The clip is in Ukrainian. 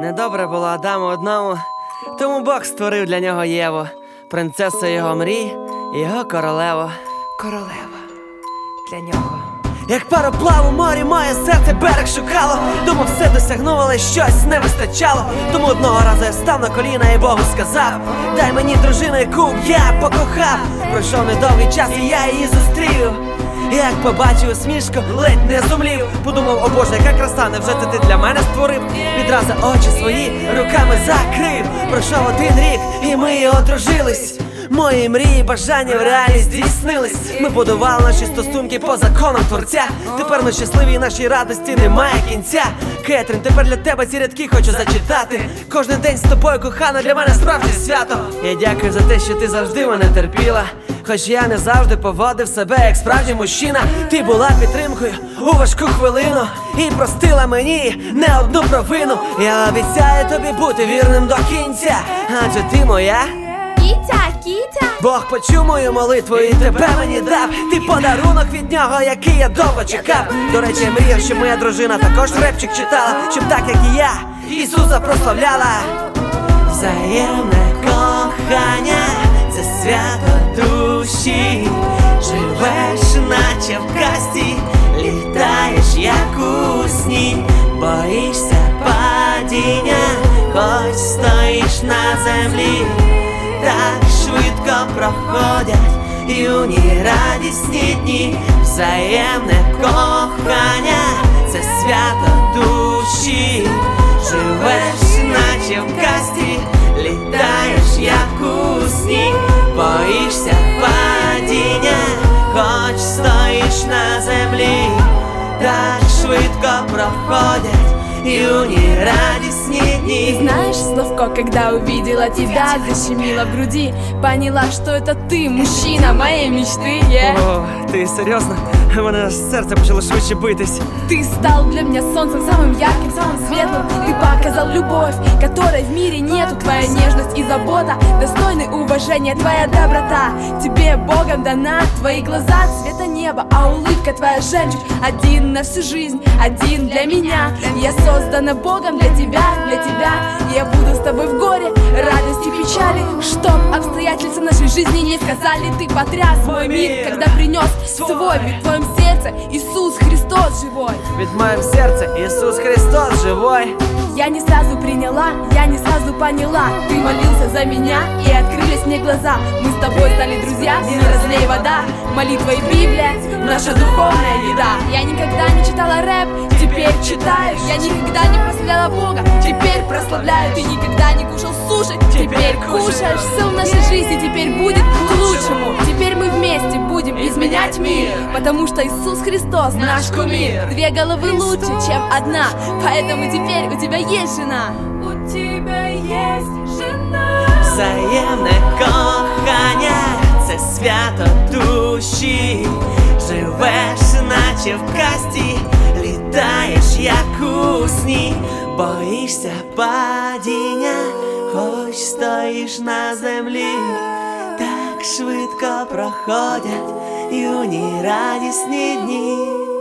Недобре було Адаму одному, тому Бог створив для нього Єву, принцесу його мрій і його королеву. Королева для нього. Як пароплав у морі, моє серце берег шукало. Думав, все досягнуло, але щось не вистачало. Тому одного разу я став на коліна і Богу сказав: Дай мені дружину, яку я покохав. Пройшов недовгий час, і я її зустрів. Як побачив усмішку, ледь не зумлів. Подумав, о Боже, яка краса, невже це ти для мене створив? Відразу очі свої руками закрив. Пройшов один рік, і ми одружились. Мої мрії, бажання в реальність здійснились. Ми будували наші стосунки по законам творця. Тепер ми щасливі і нашій радості немає кінця. Кетрін, тепер для тебе ці рядки хочу зачитати. Кожен день з тобою, кохана, для мене справді свято. Я дякую за те, що ти завжди мене терпіла. Хоч я не завжди поводив себе як справжній мужчина. Ти була підтримкою у важку хвилину і простила мені не одну провину. Я обіцяю тобі бути вірним до кінця, адже ти моя. Кітя, кітя, Бог почув мою молитву і тебе мені дав. Ти подарунок від нього, який я довго чекав. До речі, я мріяв, щоб моя дружина також репчик читала, щоб так як і я, Ісуса прославляла. Живеш, наче в касті, літаєш, як у сні, боїшся падіння, хоч стоїш на землі. Так швидко проходять юні радісні дні, взаємне кохання, це свято душі, живеш, наче в касті, проходять юні радісні дні. Знаешь, Славко, когда увидела тебя, защемила в груди Поняла, что это ты, мужчина моей мечты yeah. О, ти серйозно? У мене аж серце почало швидше битись. Ты стал для меня солнцем самым ярким, самым светлым Ты показал любовь, которой в мире нету Твоя нежность и забота, достойны уважения Твоя доброта, тебе Богом дана Твои глаза цвета неба, а улыбка твоя жемчуг Один на всю жизнь, один для меня Я создана Богом для тебя, для тебя Я буду с тобой в горе, радости, печали Чтоб обстоятельства нашей жизни не сказали Ты потряс мой мир, когда принес свой мир В твоем сердце Иисус Христос живой Від моєм серця Ісус Христос живой. Я не сразу приняла, я не сразу поняла. Ты молился за меня и открылись мне глаза. Мы с тобой стали друзья, не разлей вода. Молитва и Библия, наша духовная еда. Я никогда не читала рэп, теперь читаю. Я никогда не прославляла Бога, теперь прославляю. Ты никогда не кушал суши, теперь кушаешь. Все в нашей жизни теперь будет к лучшему. Теперь мы вместе будем изменять мир. Потому что Иисус Христос наш кумир. Две головы лучше, чем одна. Поэтому теперь у тебя есть жена У тебя есть жена Взаємне кохання, це свято душі. Живеш, наче в касті, літаєш, як у сні, боїшся падіння, хоч стоїш на землі, так швидко проходять юні радісні дні.